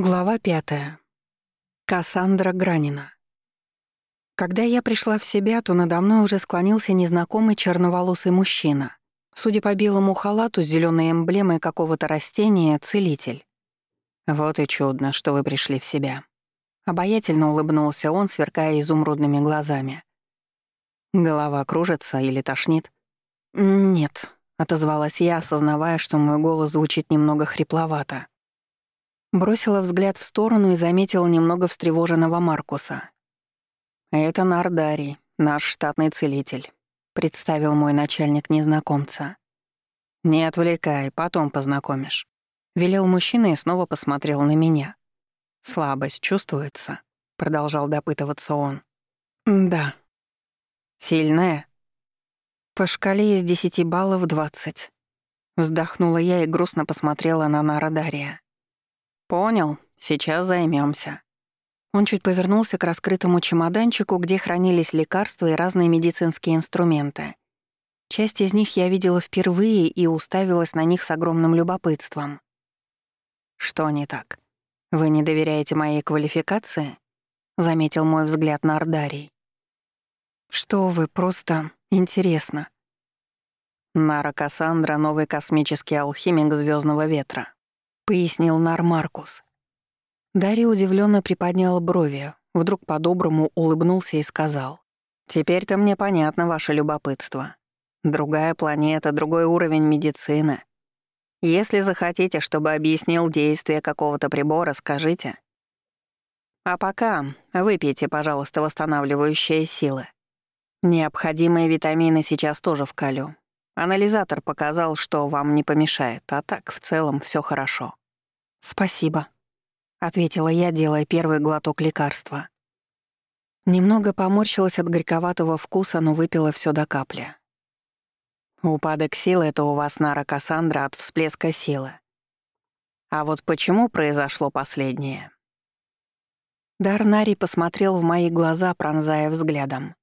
Глава пятая. Кассандра Гранина. Когда я пришла в себя, то надо мной уже склонился незнакомый черноволосый мужчина. Судя по белому халату с зеленой эмблемой какого-то растения, целитель. «Вот и чудно, что вы пришли в себя». Обаятельно улыбнулся он, сверкая изумрудными глазами. «Голова кружится или тошнит?» «Нет», — отозвалась я, осознавая, что мой голос звучит немного хрипловато. Бросила взгляд в сторону и заметила немного встревоженного Маркуса. «Это Нардарий, наш штатный целитель», — представил мой начальник незнакомца. «Не отвлекай, потом познакомишь». Велел мужчина и снова посмотрел на меня. «Слабость чувствуется?» — продолжал допытываться он. «Да». «Сильная?» «По шкале из десяти баллов двадцать». Вздохнула я и грустно посмотрела на Нарадария. «Понял, сейчас займемся. Он чуть повернулся к раскрытому чемоданчику, где хранились лекарства и разные медицинские инструменты. Часть из них я видела впервые и уставилась на них с огромным любопытством. «Что не так? Вы не доверяете моей квалификации?» — заметил мой взгляд на Ардарий. «Что вы, просто интересно». Нара Кассандра — новый космический алхимик звездного ветра пояснил Нар Маркус. Дарья удивленно приподнял брови, вдруг по-доброму улыбнулся и сказал. «Теперь-то мне понятно ваше любопытство. Другая планета, другой уровень медицины. Если захотите, чтобы объяснил действие какого-то прибора, скажите. А пока выпейте, пожалуйста, восстанавливающие силы. Необходимые витамины сейчас тоже вкалю. Анализатор показал, что вам не помешает, а так в целом все хорошо. «Спасибо», — ответила я, делая первый глоток лекарства. Немного поморщилась от горьковатого вкуса, но выпила все до капли. Упадок силы — это у вас, Нара Кассандра, от всплеска силы. А вот почему произошло последнее? Дарнари посмотрел в мои глаза, пронзая взглядом.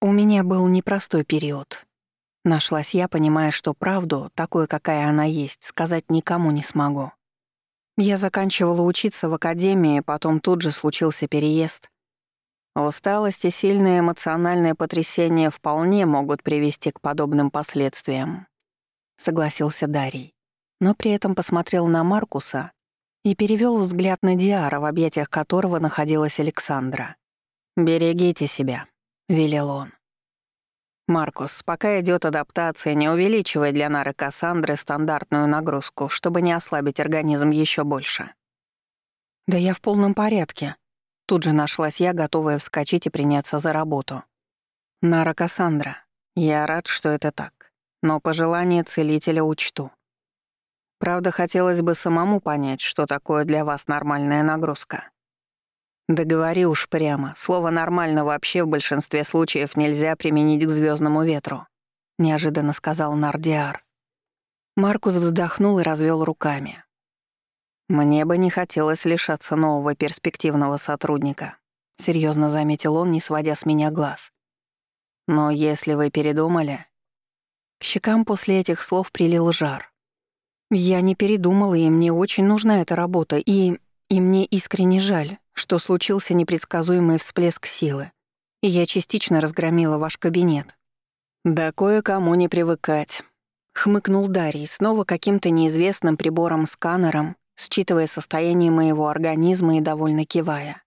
У меня был непростой период. Нашлась я, понимая, что правду, такой, какая она есть, сказать никому не смогу. Я заканчивала учиться в академии, потом тут же случился переезд. Усталость и сильное эмоциональное потрясение вполне могут привести к подобным последствиям, согласился Дарий, но при этом посмотрел на Маркуса и перевел взгляд на Диара, в объятиях которого находилась Александра. «Берегите себя», — велел он. «Маркус, пока идет адаптация, не увеличивай для Нары Кассандры стандартную нагрузку, чтобы не ослабить организм еще больше». «Да я в полном порядке». Тут же нашлась я, готовая вскочить и приняться за работу. «Нара Кассандра, я рад, что это так, но пожелание целителя учту. Правда, хотелось бы самому понять, что такое для вас нормальная нагрузка. Да говори уж прямо, слово «нормально» вообще в большинстве случаев нельзя применить к звездному ветру», — неожиданно сказал Нардиар. Маркус вздохнул и развел руками. «Мне бы не хотелось лишаться нового перспективного сотрудника», — серьезно заметил он, не сводя с меня глаз. «Но если вы передумали...» К щекам после этих слов прилил жар. «Я не передумала, и мне очень нужна эта работа, и... и мне искренне жаль, что случился непредсказуемый всплеск силы, и я частично разгромила ваш кабинет. Да кое-кому не привыкать. Хмыкнул Дарий, снова каким-то неизвестным прибором-сканером, считывая состояние моего организма и довольно кивая.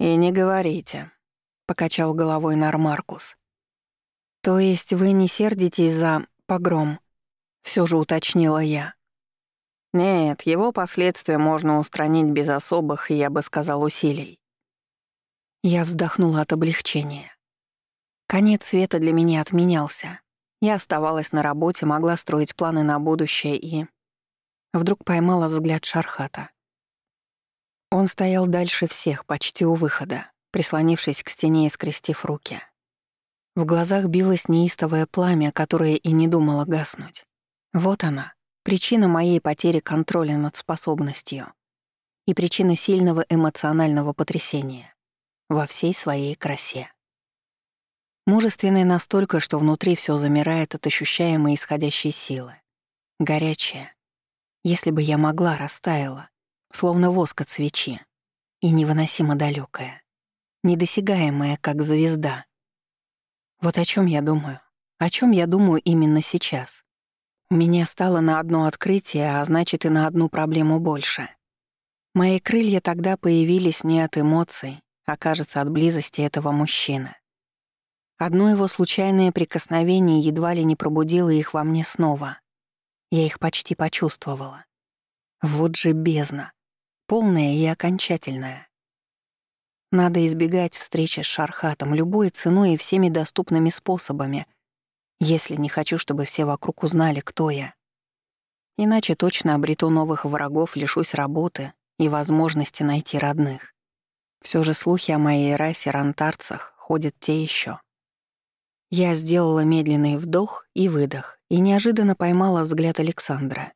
«И не говорите», — покачал головой Нармаркус. «То есть вы не сердитесь за погром?» — все же уточнила я. Нет, его последствия можно устранить без особых, я бы сказал, усилий. Я вздохнула от облегчения. Конец света для меня отменялся. Я оставалась на работе, могла строить планы на будущее и... Вдруг поймала взгляд Шархата. Он стоял дальше всех, почти у выхода, прислонившись к стене и скрестив руки. В глазах билось неистовое пламя, которое и не думало гаснуть. Вот она, Причина моей потери контроля над способностью и причина сильного эмоционального потрясения во всей своей красе. Мужественная настолько, что внутри все замирает от ощущаемой исходящей силы. Горячая. Если бы я могла, растаяла, словно воск от свечи, и невыносимо далекая, недосягаемая, как звезда. Вот о чем я думаю, о чем я думаю именно сейчас. Меня стало на одно открытие, а значит и на одну проблему больше. Мои крылья тогда появились не от эмоций, а, кажется, от близости этого мужчины. Одно его случайное прикосновение едва ли не пробудило их во мне снова. Я их почти почувствовала. Вот же бездна. Полная и окончательная. Надо избегать встречи с Шархатом любой ценой и всеми доступными способами, если не хочу, чтобы все вокруг узнали, кто я. Иначе точно обрету новых врагов, лишусь работы и возможности найти родных. Все же слухи о моей расе рантарцах ходят те еще. Я сделала медленный вдох и выдох и неожиданно поймала взгляд Александра.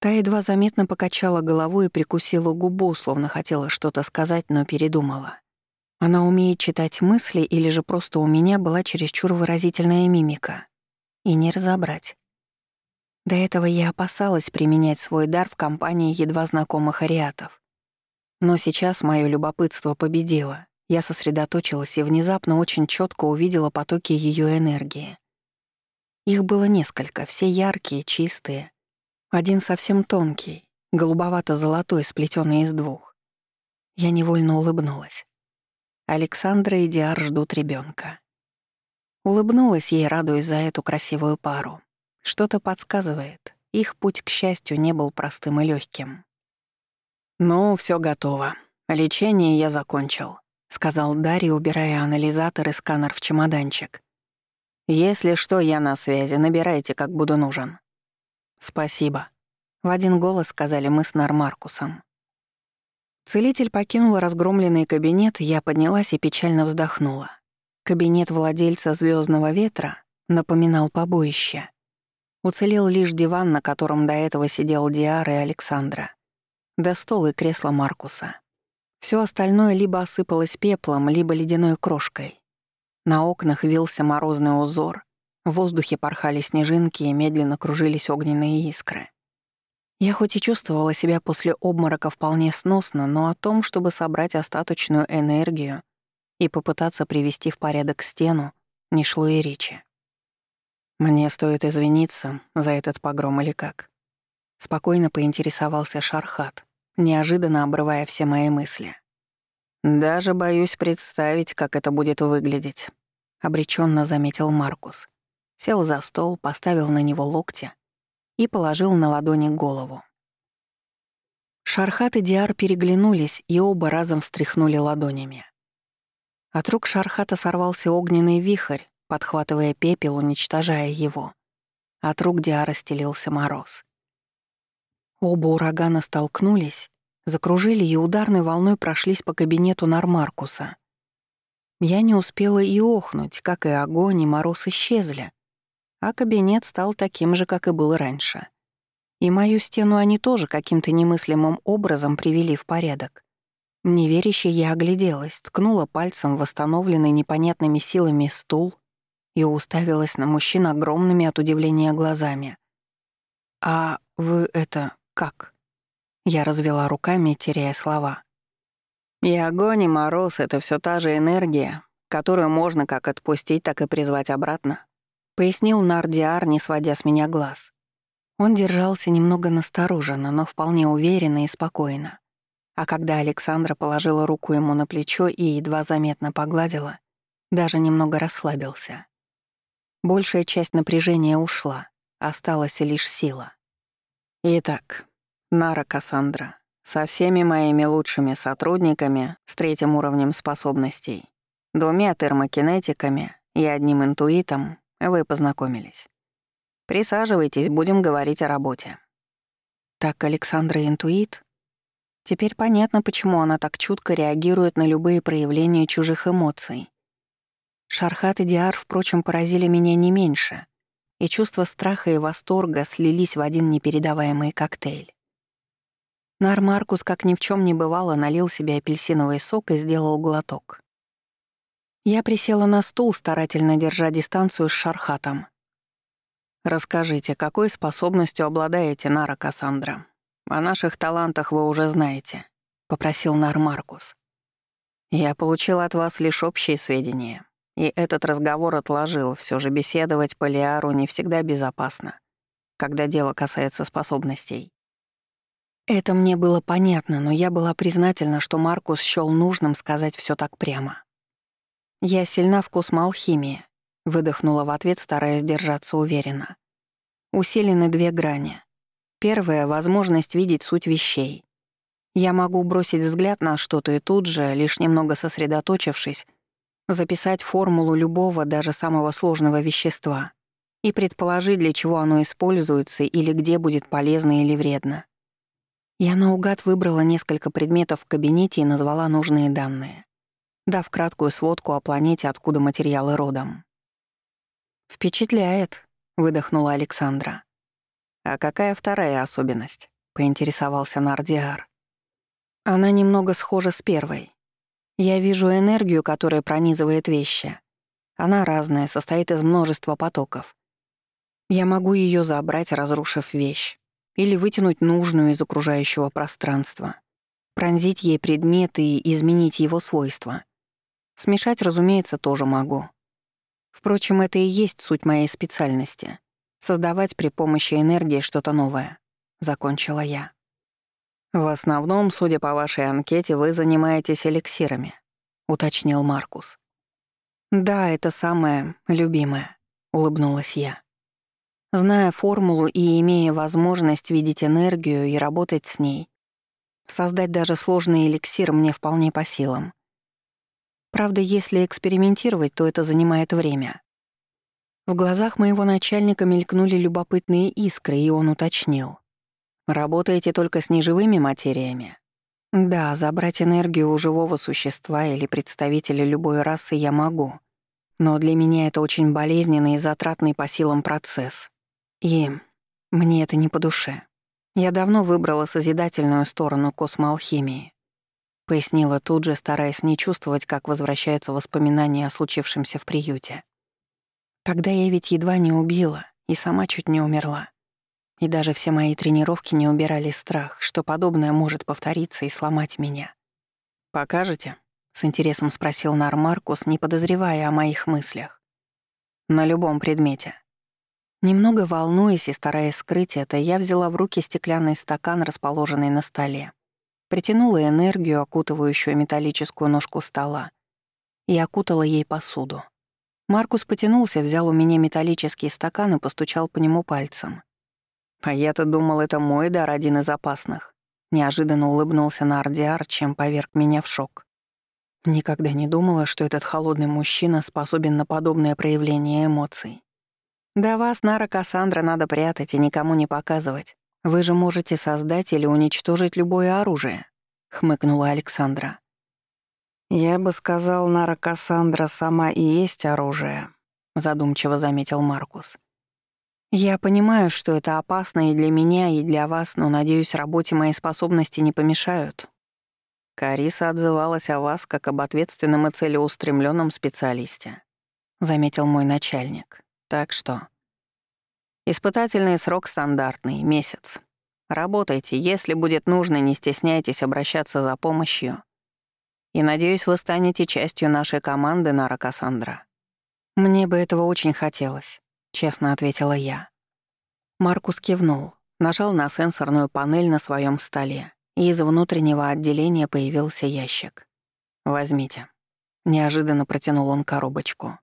Та едва заметно покачала головой и прикусила губу, словно хотела что-то сказать, но передумала. Она умеет читать мысли или же просто у меня была чересчур выразительная мимика. И не разобрать. До этого я опасалась применять свой дар в компании едва знакомых ариатов. Но сейчас мое любопытство победило. Я сосредоточилась и внезапно очень четко увидела потоки ее энергии. Их было несколько, все яркие, чистые. Один совсем тонкий, голубовато-золотой, сплетенный из двух. Я невольно улыбнулась. Александра и Диар ждут ребенка. Улыбнулась ей, радуясь за эту красивую пару. Что-то подсказывает, их путь к счастью не был простым и легким. «Ну, все готово. Лечение я закончил», — сказал Дарья, убирая анализатор и сканер в чемоданчик. «Если что, я на связи, набирайте, как буду нужен». «Спасибо», — в один голос сказали мы с Нармаркусом. Целитель покинул разгромленный кабинет, я поднялась и печально вздохнула. Кабинет владельца звездного ветра напоминал побоище. Уцелел лишь диван, на котором до этого сидел Диар и Александра. Да стол и кресло Маркуса. Все остальное либо осыпалось пеплом, либо ледяной крошкой. На окнах вился морозный узор, в воздухе порхали снежинки и медленно кружились огненные искры. Я хоть и чувствовала себя после обморока вполне сносно, но о том, чтобы собрать остаточную энергию и попытаться привести в порядок стену, не шло и речи. «Мне стоит извиниться за этот погром или как?» Спокойно поинтересовался Шархат, неожиданно обрывая все мои мысли. «Даже боюсь представить, как это будет выглядеть», — обреченно заметил Маркус. Сел за стол, поставил на него локти и положил на ладони голову. Шархат и Диар переглянулись и оба разом встряхнули ладонями. От рук Шархата сорвался огненный вихрь, подхватывая пепел, уничтожая его. От рук Диара стелился мороз. Оба урагана столкнулись, закружили и ударной волной прошлись по кабинету Нармаркуса. Я не успела и охнуть, как и огонь, и мороз исчезли, а кабинет стал таким же, как и был раньше. И мою стену они тоже каким-то немыслимым образом привели в порядок. Неверяще я огляделась, ткнула пальцем восстановленный непонятными силами стул и уставилась на мужчин огромными от удивления глазами. «А вы это как?» Я развела руками, теряя слова. «И огонь, и мороз — это все та же энергия, которую можно как отпустить, так и призвать обратно пояснил Нардиар, не сводя с меня глаз. Он держался немного настороженно, но вполне уверенно и спокойно. А когда Александра положила руку ему на плечо и едва заметно погладила, даже немного расслабился. Большая часть напряжения ушла, осталась лишь сила. Итак, Нара Кассандра, со всеми моими лучшими сотрудниками с третьим уровнем способностей, двумя термокинетиками и одним интуитом вы познакомились. Присаживайтесь, будем говорить о работе». Так Александра интуит? Теперь понятно, почему она так чутко реагирует на любые проявления чужих эмоций. Шархат и Диар, впрочем, поразили меня не меньше, и чувства страха и восторга слились в один непередаваемый коктейль. Нар Маркус, как ни в чем не бывало, налил себе апельсиновый сок и сделал глоток. Я присела на стул, старательно держа дистанцию с Шархатом. «Расскажите, какой способностью обладаете, Нара Кассандра? О наших талантах вы уже знаете», — попросил Нар Маркус. «Я получил от вас лишь общие сведения, и этот разговор отложил, все же беседовать по Лиару не всегда безопасно, когда дело касается способностей. Это мне было понятно, но я была признательна, что Маркус счёл нужным сказать все так прямо. «Я сильна в космоалхимии», — выдохнула в ответ, стараясь держаться уверенно. «Усилены две грани. Первая — возможность видеть суть вещей. Я могу бросить взгляд на что-то и тут же, лишь немного сосредоточившись, записать формулу любого, даже самого сложного вещества и предположить, для чего оно используется или где будет полезно или вредно. Я наугад выбрала несколько предметов в кабинете и назвала нужные данные, дав краткую сводку о планете, откуда материалы родом. «Впечатляет», — выдохнула Александра. «А какая вторая особенность?» — поинтересовался Нардиар. «Она немного схожа с первой. Я вижу энергию, которая пронизывает вещи. Она разная, состоит из множества потоков. Я могу ее забрать, разрушив вещь, или вытянуть нужную из окружающего пространства, пронзить ей предмет и изменить его свойства. Смешать, разумеется, тоже могу. Впрочем, это и есть суть моей специальности создавать при помощи энергии что-то новое», — закончила я. «В основном, судя по вашей анкете, вы занимаетесь эликсирами», — уточнил Маркус. «Да, это самое любимое», — улыбнулась я. Зная формулу и имея возможность видеть энергию и работать с ней, создать даже сложный эликсир мне вполне по силам. Правда, если экспериментировать, то это занимает время. В глазах моего начальника мелькнули любопытные искры, и он уточнил. «Работаете только с неживыми материями?» «Да, забрать энергию у живого существа или представителя любой расы я могу. Но для меня это очень болезненный и затратный по силам процесс. И мне это не по душе. Я давно выбрала созидательную сторону космоалхимии», — пояснила тут же, стараясь не чувствовать, как возвращаются воспоминания о случившемся в приюте. Тогда я ведь едва не убила и сама чуть не умерла. И даже все мои тренировки не убирали страх, что подобное может повториться и сломать меня. «Покажете?» — с интересом спросил Нар Маркус, не подозревая о моих мыслях. «На любом предмете». Немного волнуясь и стараясь скрыть это, я взяла в руки стеклянный стакан, расположенный на столе. Притянула энергию, окутывающую металлическую ножку стола, и окутала ей посуду. Маркус потянулся, взял у меня металлический стакан и постучал по нему пальцем. «А я-то думал, это мой дар один из опасных». Неожиданно улыбнулся на Ардиар, чем поверг меня в шок. Никогда не думала, что этот холодный мужчина способен на подобное проявление эмоций. «Да вас, Нара Кассандра, надо прятать и никому не показывать. Вы же можете создать или уничтожить любое оружие», — хмыкнула Александра. «Я бы сказал, Нара Кассандра сама и есть оружие», — задумчиво заметил Маркус. «Я понимаю, что это опасно и для меня, и для вас, но, надеюсь, работе мои способности не помешают». Кариса отзывалась о вас как об ответственном и целеустремленном специалисте, заметил мой начальник. Так что... Испытательный срок стандартный — месяц. Работайте, если будет нужно, не стесняйтесь обращаться за помощью. И надеюсь, вы станете частью нашей команды, Нара Кассандра. Мне бы этого очень хотелось, честно ответила я. Маркус кивнул, нажал на сенсорную панель на своем столе, и из внутреннего отделения появился ящик. «Возьмите». Неожиданно протянул он коробочку.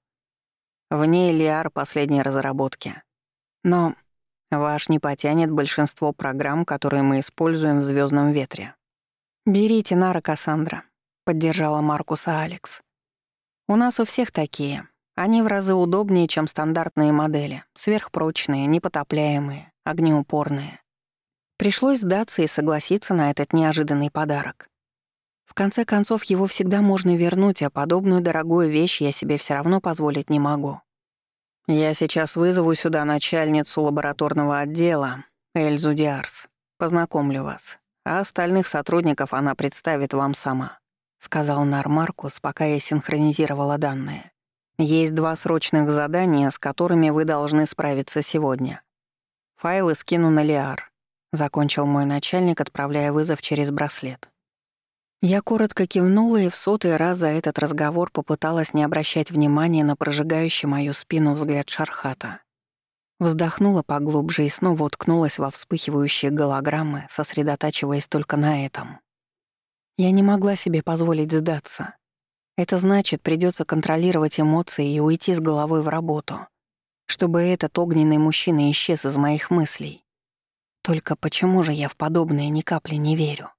В ней Лиар последней разработки. Но ваш не потянет большинство программ, которые мы используем в звездном ветре. Берите, Нара Кассандра. — поддержала Маркуса Алекс. «У нас у всех такие. Они в разы удобнее, чем стандартные модели. Сверхпрочные, непотопляемые, огнеупорные. Пришлось сдаться и согласиться на этот неожиданный подарок. В конце концов, его всегда можно вернуть, а подобную дорогую вещь я себе все равно позволить не могу. Я сейчас вызову сюда начальницу лабораторного отдела, Эльзу Диарс. Познакомлю вас. А остальных сотрудников она представит вам сама сказал Нар Маркус, пока я синхронизировала данные. Есть два срочных задания, с которыми вы должны справиться сегодня. Файлы скину на Лиар. закончил мой начальник, отправляя вызов через браслет. Я коротко кивнула и в сотый раз за этот разговор попыталась не обращать внимания на прожигающий мою спину взгляд Шархата. Вздохнула поглубже и снова уткнулась во вспыхивающие голограммы, сосредотачиваясь только на этом. Я не могла себе позволить сдаться. Это значит, придется контролировать эмоции и уйти с головой в работу, чтобы этот огненный мужчина исчез из моих мыслей. Только почему же я в подобное ни капли не верю?